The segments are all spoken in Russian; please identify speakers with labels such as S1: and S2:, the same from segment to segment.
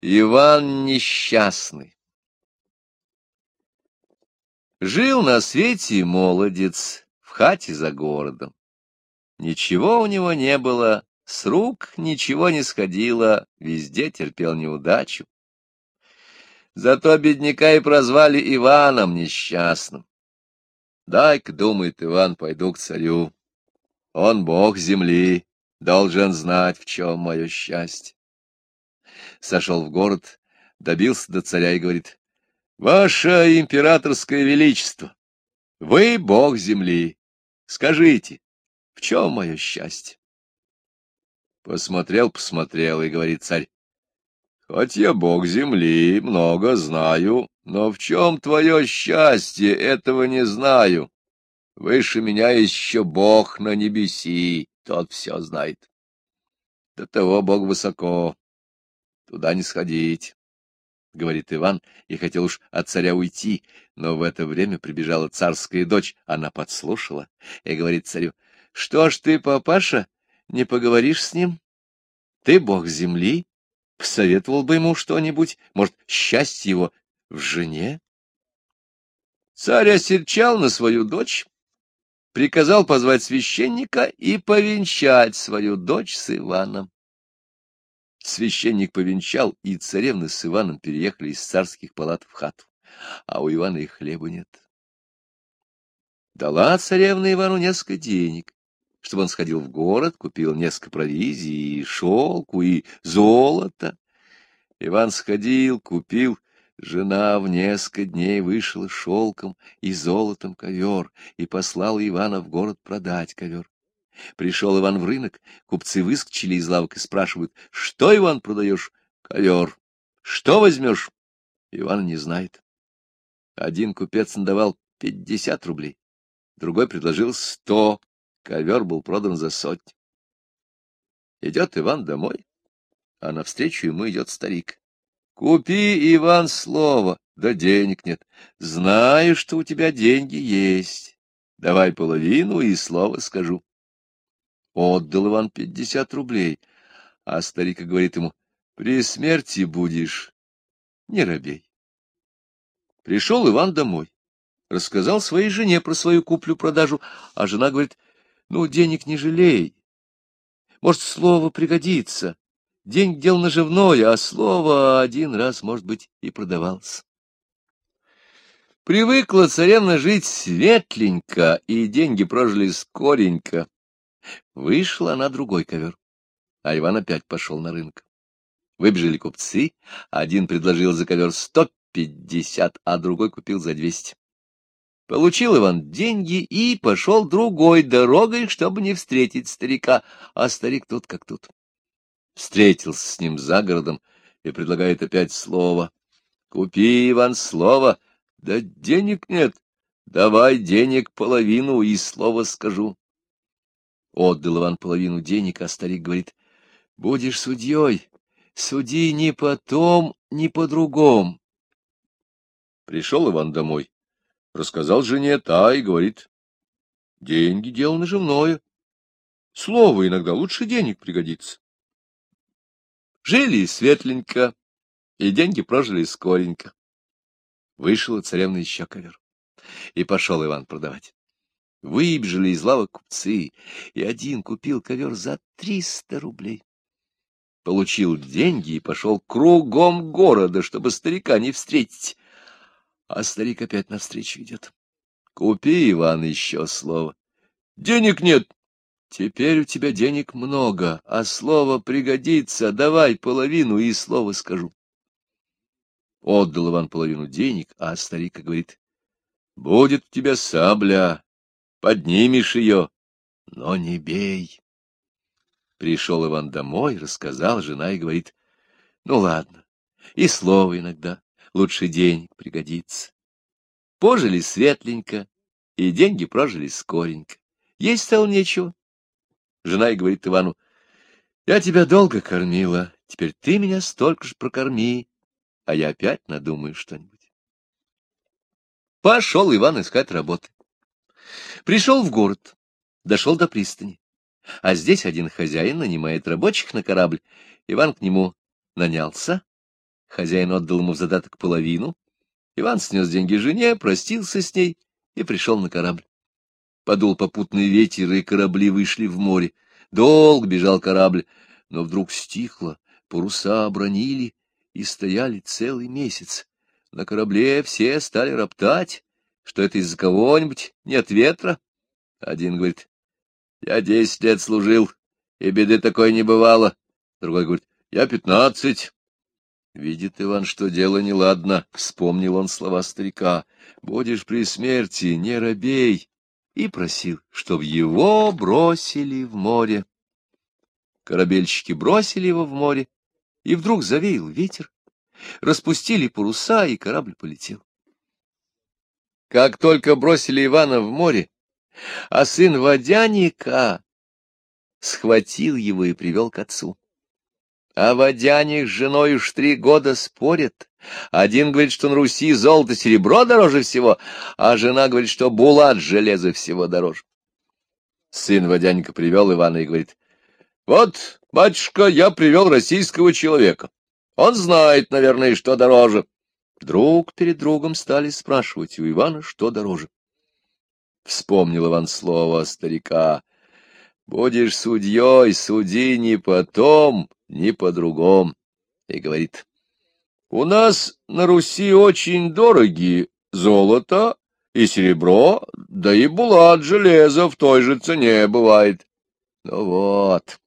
S1: Иван несчастный Жил на свете молодец в хате за городом. Ничего у него не было, с рук ничего не сходило, везде терпел неудачу. Зато бедняка и прозвали Иваном несчастным. Дай-ка, думает Иван, пойду к царю. Он бог земли, должен знать, в чем мое счастье. Сошел в город, добился до царя и говорит, «Ваше императорское величество, вы бог земли, скажите, в чем мое счастье?» Посмотрел, посмотрел, и говорит царь, «Хоть я бог земли, много знаю, но в чем твое счастье, этого не знаю. Выше меня еще бог на небеси, тот все знает. До того бог высоко, туда не сходить». — говорит Иван, и хотел уж от царя уйти, но в это время прибежала царская дочь, она подслушала и говорит царю, — Что ж ты, папаша, не поговоришь с ним? Ты бог земли, посоветовал бы ему что-нибудь, может, счастье его в жене? Царь осерчал на свою дочь, приказал позвать священника и повенчать свою дочь с Иваном. Священник повенчал, и царевны с Иваном переехали из царских палат в хату, а у Ивана и хлеба нет. Дала царевна Ивану несколько денег, чтобы он сходил в город, купил несколько провизий, и шелку, и золота. Иван сходил, купил, жена в несколько дней вышла шелком и золотом ковер и послала Ивана в город продать ковер. Пришел Иван в рынок, купцы выскочили из лавок и спрашивают, что, Иван, продаешь? Ковер. Что возьмешь? Иван не знает. Один купец надавал пятьдесят рублей, другой предложил сто, ковер был продан за сотню. Идет Иван домой, а навстречу ему идет старик. Купи, Иван, слово, да денег нет. Знаю, что у тебя деньги есть. Давай половину и слово скажу. Отдал Иван пятьдесят рублей, а старик говорит ему, при смерти будешь, не робей. Пришел Иван домой, рассказал своей жене про свою куплю-продажу, а жена говорит, ну, денег не жалей, может, слово пригодится. Деньги дело наживное, а слово один раз, может быть, и продавался. Привыкла царевна жить светленько, и деньги прожили скоренько. Вышла на другой ковер, а Иван опять пошел на рынок. Выбежали купцы, один предложил за ковер сто пятьдесят, а другой купил за двести. Получил Иван деньги и пошел другой дорогой, чтобы не встретить старика, а старик тут как тут. Встретился с ним за городом и предлагает опять слово. Купи, Иван, слово. Да денег нет. Давай денег половину и слово скажу. Отдал Иван половину денег, а старик говорит, — Будешь судьей, суди не по том, не по другом. Пришел Иван домой, рассказал жене, та и говорит, — Деньги — дело наживное. Слово иногда лучше денег пригодится. Жили светленько, и деньги прожили скоренько. Вышла царевна еще ковер, и пошел Иван продавать. Выбежали из лавок купцы, и один купил ковер за триста рублей. Получил деньги и пошел кругом города, чтобы старика не встретить. А старик опять навстречу идет. Купи, Иван, еще слово. Денег нет. Теперь у тебя денег много, а слово пригодится. Давай половину и слово скажу. Отдал Иван половину денег, а старик говорит, будет у тебя сабля, поднимешь ее, но не бей. Пришел Иван домой, рассказал, жена и говорит, ну ладно, и слово иногда, лучше денег пригодится. Пожили светленько, и деньги прожили скоренько. Есть стало нечего. Жена и говорит Ивану, я тебя долго кормила, теперь ты меня столько же прокорми, а я опять надумаю что-нибудь. Пошел Иван искать работы. Пришел в город, дошел до пристани. А здесь один хозяин нанимает рабочих на корабль. Иван к нему нанялся, Хозяин отдал ему в задаток половину. Иван снес деньги жене, простился с ней и пришел на корабль. Подул попутный ветер, и корабли вышли в море. Долг бежал корабль, но вдруг стихло, паруса обронили и стояли целый месяц. На корабле все стали роптать, что это из-за кого-нибудь, нет ветра. Один говорит, я десять лет служил, и беды такой не бывало. Другой говорит, я пятнадцать. Видит Иван, что дело неладно, вспомнил он слова старика. Будешь при смерти, не робей. И просил, чтоб его бросили в море. Корабельщики бросили его в море, и вдруг завеял ветер. Распустили паруса, и корабль полетел. Как только бросили Ивана в море, а сын водяника схватил его и привел к отцу. А водяник с женой уж три года спорят. Один говорит, что на Руси золото-серебро дороже всего, а жена говорит, что булат железо всего дороже. Сын водяника привел Ивана и говорит, «Вот, батюшка, я привел российского человека. Он знает, наверное, что дороже». Друг перед другом стали спрашивать у Ивана, что дороже. Вспомнил Иван слово старика. Будешь судьей, суди не потом, не по-другому. И говорит, у нас на Руси очень дороги золото и серебро, да и булат железа в той же цене бывает. Ну вот,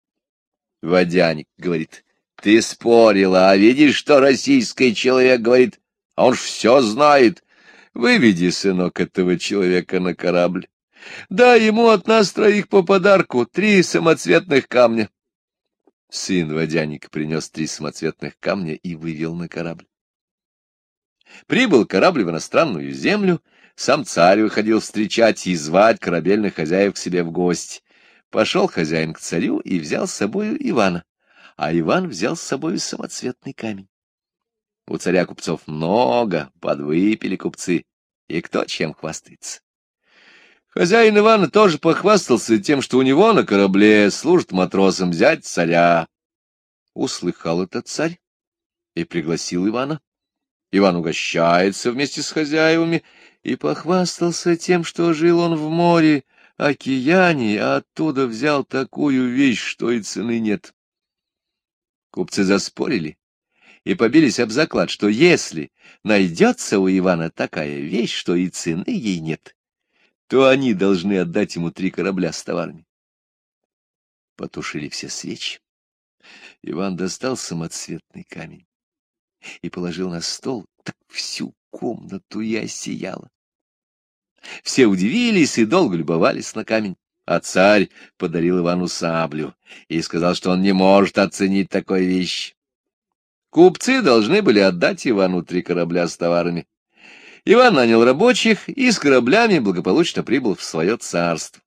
S1: водяник говорит, ты спорила, а видишь, что российский человек говорит, а он ж все знает. Выведи, сынок, этого человека на корабль. Дай ему от нас троих по подарку три самоцветных камня. Сын водяника принес три самоцветных камня и вывел на корабль. Прибыл корабль в иностранную землю, сам царь выходил встречать и звать корабельных хозяев к себе в гости. Пошел хозяин к царю и взял с собою Ивана, а Иван взял с собою самоцветный камень. У царя купцов много, подвыпили купцы, и кто чем хвастается. Хозяин Ивана тоже похвастался тем, что у него на корабле служит матросом взять царя. Услыхал этот царь и пригласил Ивана. Иван угощается вместе с хозяевами и похвастался тем, что жил он в море, океане, а оттуда взял такую вещь, что и цены нет. Купцы заспорили и побились об заклад, что если найдется у Ивана такая вещь, что и цены ей нет, то они должны отдать ему три корабля с товарами. Потушили все свечи. Иван достал самоцветный камень и положил на стол, так всю комнату я сияла. Все удивились и долго любовались на камень, а царь подарил Ивану саблю и сказал, что он не может оценить такой вещь. Купцы должны были отдать Ивану три корабля с товарами. Иван нанял рабочих и с кораблями благополучно прибыл в свое царство.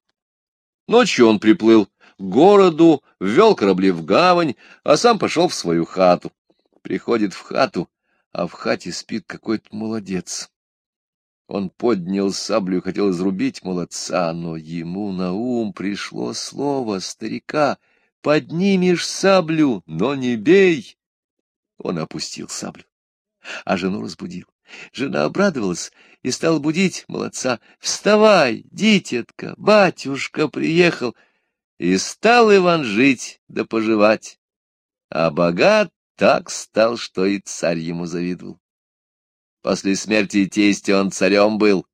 S1: Ночью он приплыл к городу, ввел корабли в гавань, а сам пошел в свою хату. Приходит в хату, а в хате спит какой-то молодец. Он поднял саблю и хотел изрубить молодца, но ему на ум пришло слово старика «Поднимешь саблю, но не бей!» Он опустил саблю, а жену разбудил. Жена обрадовалась и стала будить молодца. «Вставай, дитятка, батюшка приехал!» И стал Иван жить да поживать, а богат так стал, что и царь ему завидовал. После смерти тестя он царем был,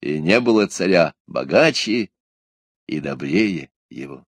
S1: и не было царя богаче и добрее его.